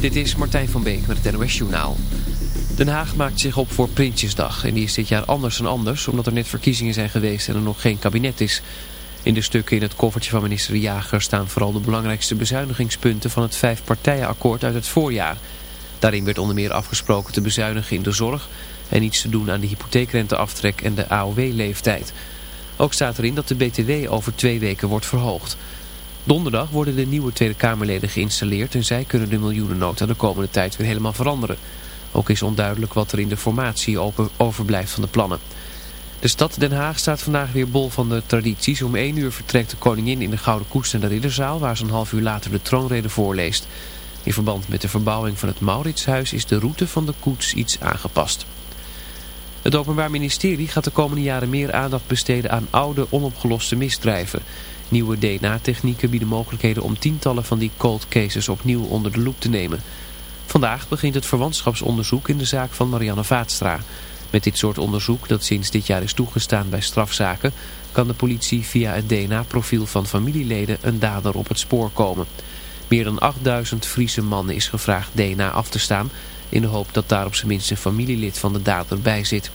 Dit is Martijn van Beek met het NOS Journaal. Den Haag maakt zich op voor Prinsjesdag. En die is dit jaar anders dan anders, omdat er net verkiezingen zijn geweest en er nog geen kabinet is. In de stukken in het koffertje van minister De Jager staan vooral de belangrijkste bezuinigingspunten van het vijfpartijenakkoord uit het voorjaar. Daarin werd onder meer afgesproken te bezuinigen in de zorg en iets te doen aan de hypotheekrenteaftrek en de AOW-leeftijd. Ook staat erin dat de BTW over twee weken wordt verhoogd. Donderdag worden de nieuwe Tweede Kamerleden geïnstalleerd en zij kunnen de miljoenennota de komende tijd weer helemaal veranderen. Ook is onduidelijk wat er in de formatie overblijft van de plannen. De stad Den Haag staat vandaag weer bol van de tradities. Om 1 uur vertrekt de koningin in de Gouden Koets naar de Ridderzaal, waar ze een half uur later de troonrede voorleest. In verband met de verbouwing van het Mauritshuis is de route van de koets iets aangepast. Het Openbaar Ministerie gaat de komende jaren meer aandacht besteden aan oude, onopgeloste misdrijven. Nieuwe DNA-technieken bieden mogelijkheden om tientallen van die cold cases opnieuw onder de loep te nemen. Vandaag begint het verwantschapsonderzoek in de zaak van Marianne Vaatstra. Met dit soort onderzoek, dat sinds dit jaar is toegestaan bij strafzaken, kan de politie via het DNA-profiel van familieleden een dader op het spoor komen. Meer dan 8000 Friese mannen is gevraagd DNA af te staan, in de hoop dat daar op zijn minst een familielid van de dader bij zit.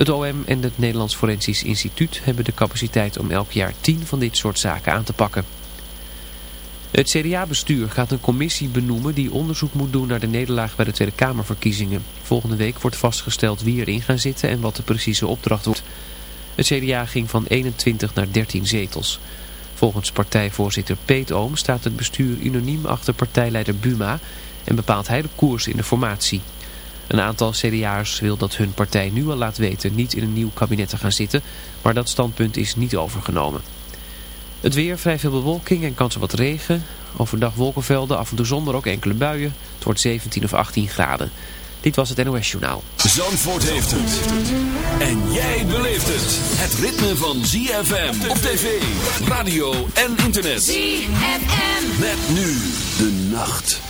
Het OM en het Nederlands Forensisch Instituut hebben de capaciteit om elk jaar tien van dit soort zaken aan te pakken. Het CDA-bestuur gaat een commissie benoemen die onderzoek moet doen naar de nederlaag bij de Tweede Kamerverkiezingen. Volgende week wordt vastgesteld wie erin gaan zitten en wat de precieze opdracht wordt. Het CDA ging van 21 naar 13 zetels. Volgens partijvoorzitter Peet Oom staat het bestuur unaniem achter partijleider Buma en bepaalt hij de koers in de formatie. Een aantal CDA'ers wil dat hun partij nu al laat weten niet in een nieuw kabinet te gaan zitten, maar dat standpunt is niet overgenomen. Het weer, vrij veel bewolking en kans op wat regen. Overdag wolkenvelden, af en toe zonder ook enkele buien. Het wordt 17 of 18 graden. Dit was het NOS Journaal. Zandvoort heeft het. En jij beleeft het. Het ritme van ZFM op tv, radio en internet. ZFM. Met nu de nacht.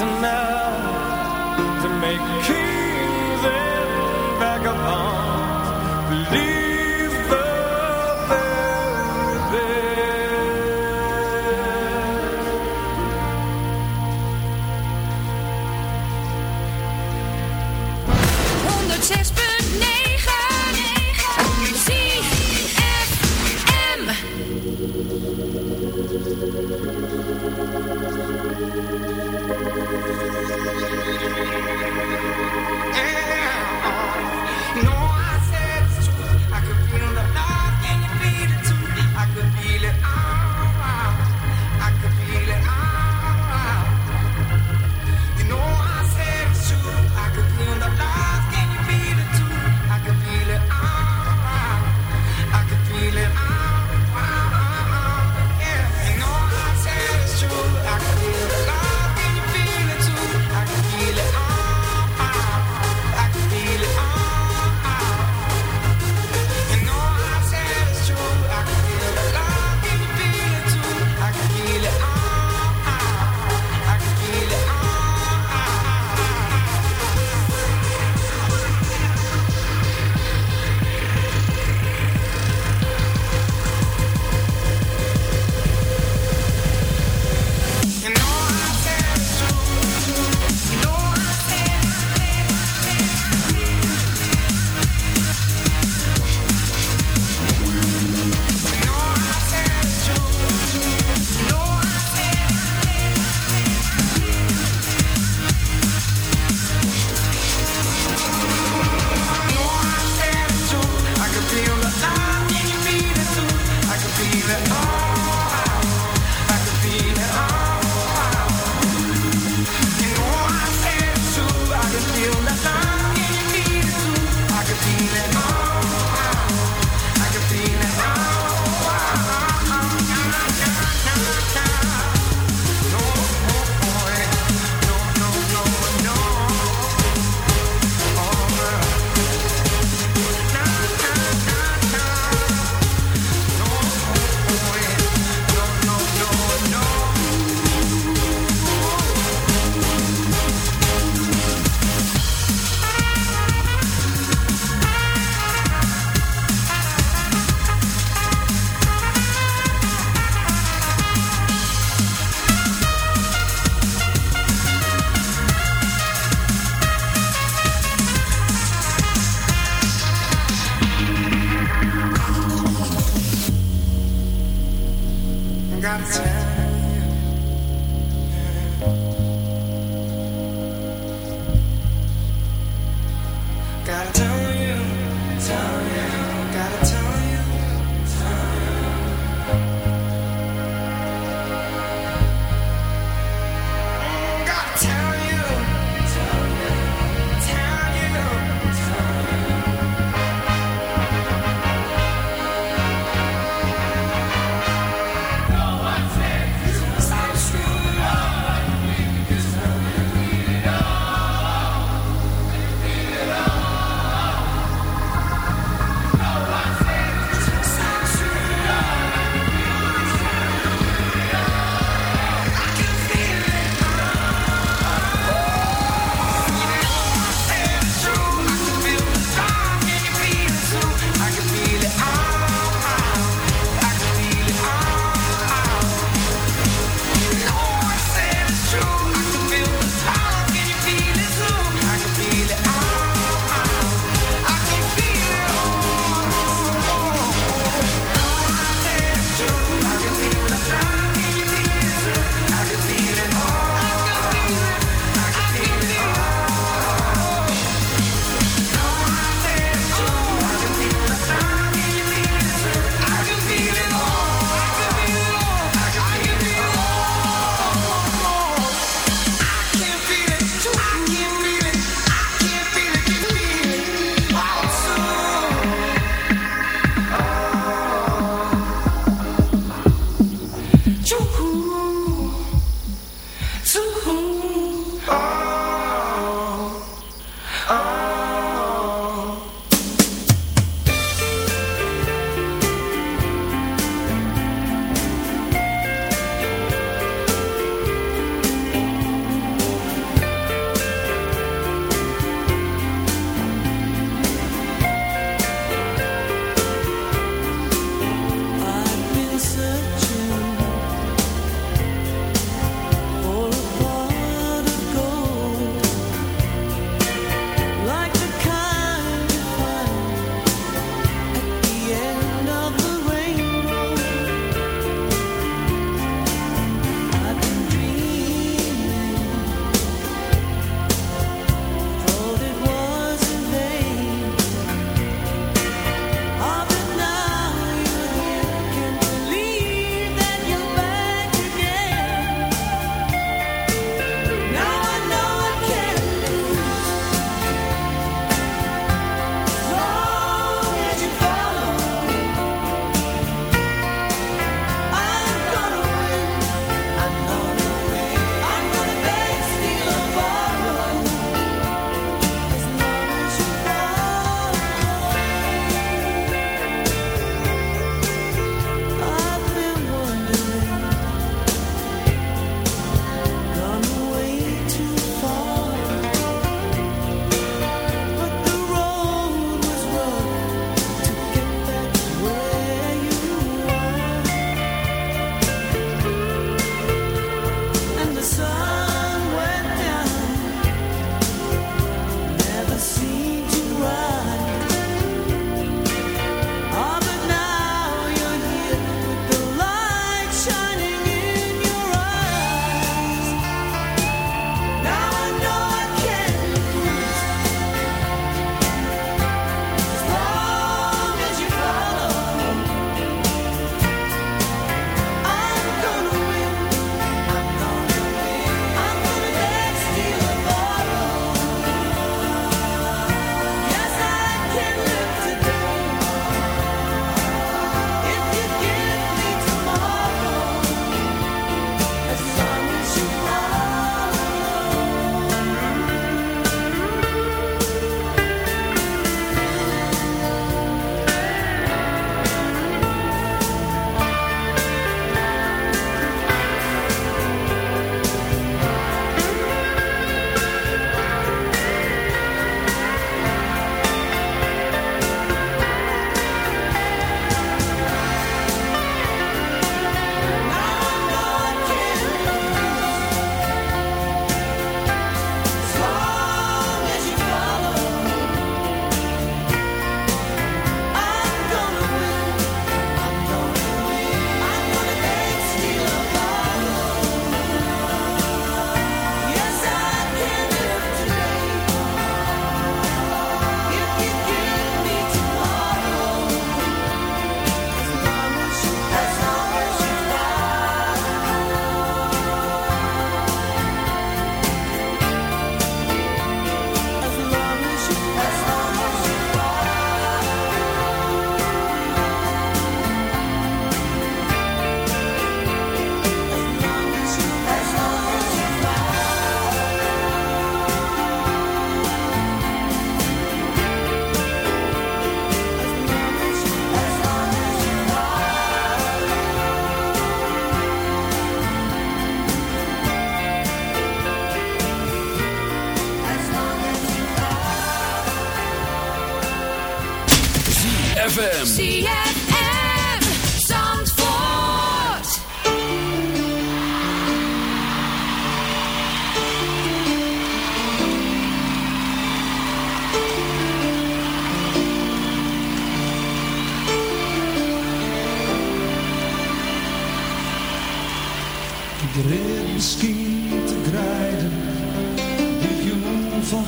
enough to make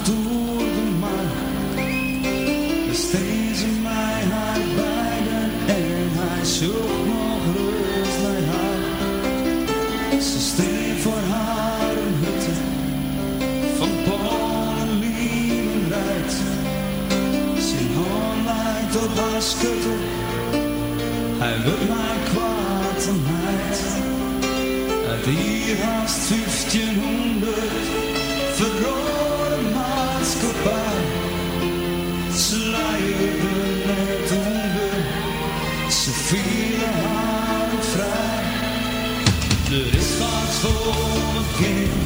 door de maan. De steeds in mijn hart en hij zoekt nog rust naar haar. Ze steen voor haar een hutte van polen lieben rijdt. Zijn hand leidt op haar schutte, hij wil mij kwaad en heid. Uit hier haast 1500 verrooid. again.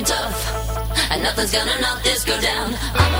and tough, and nothing's gonna knock this girl down. I'm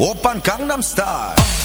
Open Gangnam Style.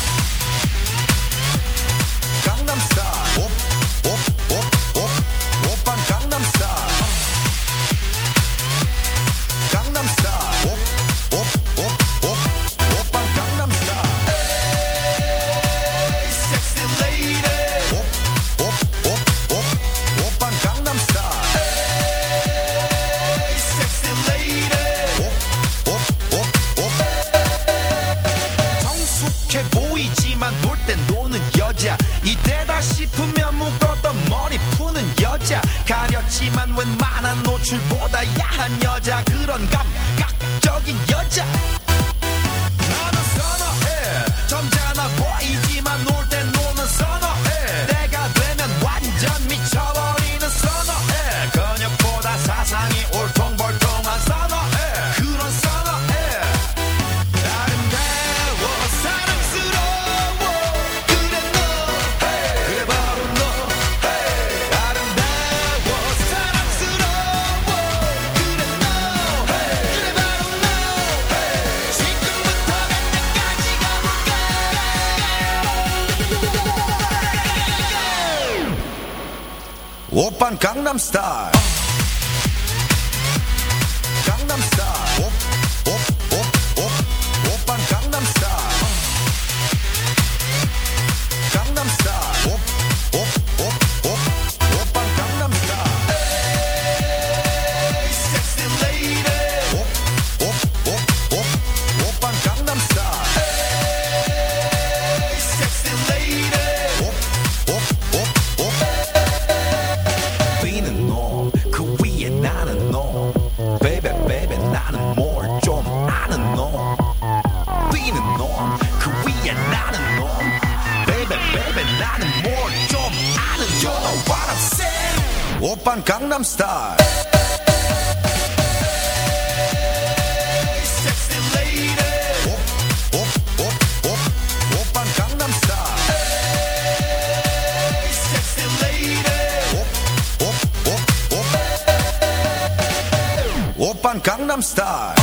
star.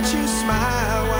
watch you smile.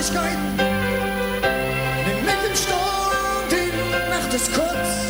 Herrlichkeiten. Nimm mich im Sturm, die Nacht ist kurz.